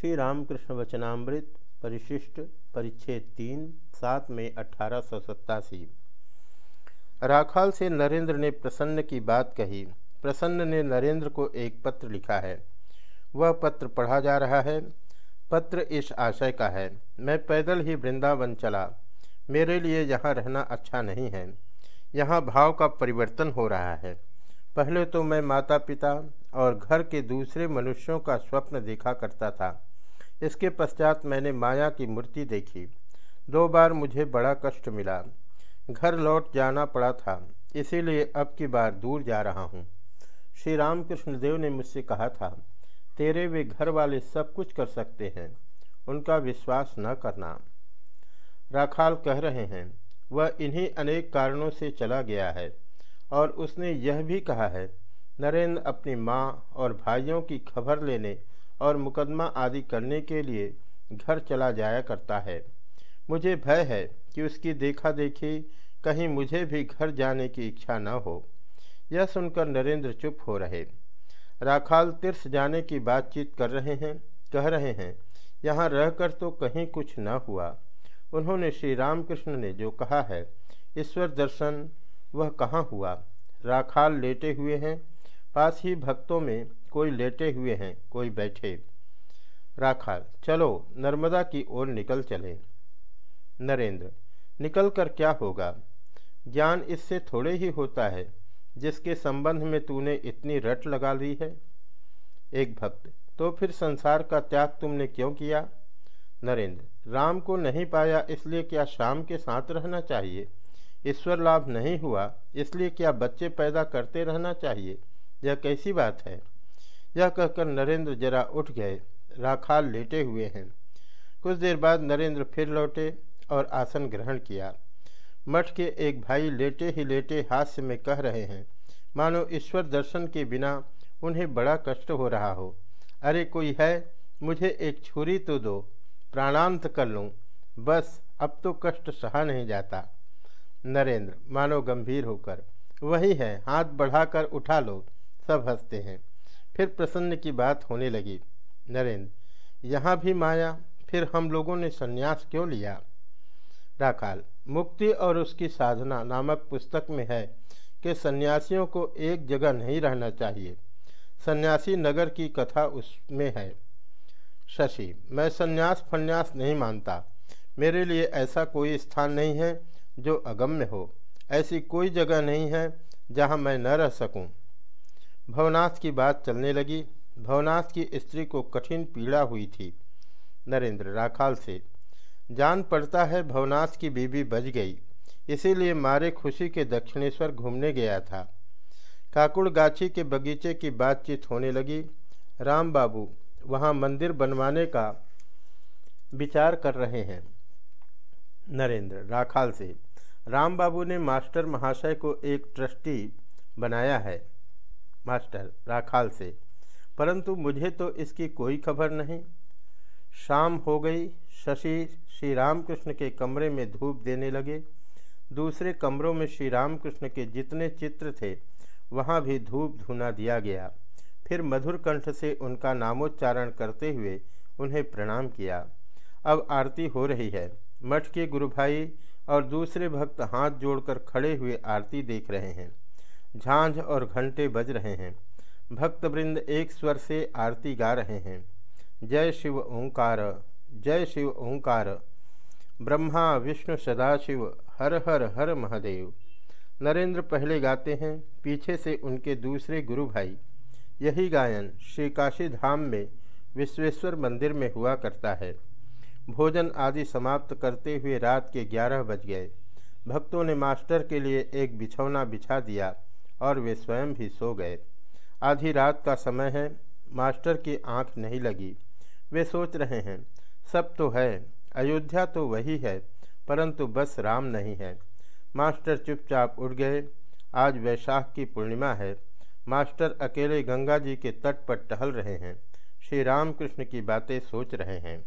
श्री रामकृष्ण वचनामृत, परिशिष्ट, परिच्छेद तीन, सात में अठारह सौ सत्तासी। राखाल से नरेंद्र ने प्रसन्न की बात कही। प्रसन्न ने नरेंद्र को एक पत्र लिखा है। वह पत्र पढ़ा जा रहा है। पत्र इस आशय का है। मैं पैदल ही वृंदावन चला। मेरे लिए यहाँ रहना अच्छा नहीं है। यहाँ भाव का परिवर्तन हो रहा है। पहले तो मैं माता पिता और घर के दूसरे मनुष्यों का स्वप्न देखा करता था। इसके पश्चात मैंने माया की मूर्ति देखी। दो बार मुझे बड़ा कष्ट मिला। घर लौट जाना पड़ा था, इसीलिए अब की बार दूर जा रहा हूँ। श्री रामकृष्ण देव ने मुझसे कहा था, तेरे वे घर वाले सब कुछ कर सकते हैं, उनका विश्वास न करना। राखाल कह रहे हैं, वह इन्हीं अनेक कारणों से चला गया है, और उसने यह भी कहा है, नरेंद्र अपनी माँ और भाइयों की खबर लेने और मुकदमा आदि करने के लिए घर चला जाया करता है। मुझे भय है कि उसकी देखा देखी कहीं मुझे भी घर जाने की इच्छा न हो। यह सुनकर नरेंद्र चुप हो रहे। राखाल तीर्थ जाने की बातचीत कर रहे हैं, कह रहे हैं, यहाँ रहकर तो कहीं कुछ न हुआ। उन्होंने श्री रामकृष्ण ने जो कहा है, ईश्वर दर्शन, वह कहाँ हुआ? राखाल लेटे हुए हैं, पास ही भक्तों में कोई लेटे हुए हैं, कोई बैठे। राखाल, चलो, नर्मदा की ओर निकल चले। नरेंद्र, निकल कर क्या होगा? ज्ञान इससे थोड़े ही होता है, जिसके संबंध में तूने इतनी रट लगा ली है। एक भक्त तो फिर संसार का त्याग तुमने क्यों किया? नरेंद्र, राम को नहीं पाया, इसलिए क्या शाम के साथ रहना चाहिए? ईश्वर लाभ नहीं हुआ, इसलिए क्या बच्चे पैदा करते रहना चाहिए? यह कैसी बात है? यह कहकर नरेंद्र जरा उठ गए। राखाल लेटे हुए हैं। कुछ देर बाद नरेंद्र फिर लौटे और आसन ग्रहण किया। मठ के एक भाई लेटे ही लेटे हास्य में कह रहे हैं, मानो ईश्वर दर्शन के बिना उन्हें बड़ा कष्ट हो रहा हो। अरे कोई है, मुझे एक छुरी तो दो, प्राणांत कर लूँ। बस, अब तो कष्ट सहा नहीं जाता। नरेंद्र, मानो गंभीर होकर। वही है, हाथ बढ़ाकर उठा लो। सब हँसते हैं। फिर प्रसन्न की बात होने लगी, नरेंद्र, यहाँ भी माया, फिर हम लोगों ने संन्यास क्यों लिया? राखाल, मुक्ति और उसकी साधना नामक पुस्तक में है कि सन्यासियों को एक जगह नहीं रहना चाहिए। सन्यासी नगर की कथा उसमें है। शशि, मैं सन्यास फन्यास नहीं मानता। मेरे लिए ऐसा कोई स्थान नहीं है जो अगम्य हो। ऐसी कोई जगह नहीं है जहाँ मैं न रह सकूँ। भवनाथ की बात चलने लगी। भवनाथ की स्त्री को कठिन पीड़ा हुई थी। नरेंद्र राखाल से, जान पड़ता है भवनाथ की बीबी बज गई, इसीलिए मारे खुशी के दक्षिणेश्वर घूमने गया था। काकुड़ गाछी के बगीचे की बातचीत होने लगी। राम बाबू वहाँ मंदिर बनवाने का विचार कर रहे हैं। नरेंद्र राखाल से, राम बाबू ने मास्टर महाशय को एक ट्रस्टी बनाया है। मास्टर राखाल से, परंतु मुझे तो इसकी कोई खबर नहीं। शाम हो गई, शशि श्री रामकृष्ण के कमरे में धूप देने लगे। दूसरे कमरों में श्री रामकृष्ण के जितने चित्र थे, वहाँ भी धूप धुना दिया गया। फिर मधुर कंठ से उनका नामोच्चारण करते हुए उन्हें प्रणाम किया। अब आरती हो रही है। मठ के गुरु भाई और दूसरे भक्त हाथ जोड़कर खड़े हुए आरती देख रहे हैं। झांझ और घंटे बज रहे हैं। भक्तवृंद एक स्वर से आरती गा रहे हैं। जय शिव ओंकार, जय शिव ओंकार। ब्रह्मा, विष्णु, सदाशिव, हर हर हर महादेव। नरेंद्र पहले गाते हैं, पीछे से उनके दूसरे गुरु भाई। यही गायन श्री काशी धाम में विश्वेश्वर मंदिर में हुआ करता है। भोजन आदि समाप्त करते हुए रात के ग्यारह बज गए। भक्तों ने मास्टर के लिए एक बिछौना बिछा दिया। और वे स्वयं भी सो गए। आधी रात का समय है, मास्टर की आँख नहीं लगी। वे सोच रहे हैं, सब तो है, अयोध्या तो वही है, परंतु बस राम नहीं है। मास्टर चुपचाप उठ गए। आज वैशाख की पूर्णिमा है। मास्टर अकेले गंगा जी के तट पर टहल रहे हैं। श्री रामकृष्ण की बातें सोच रहे हैं।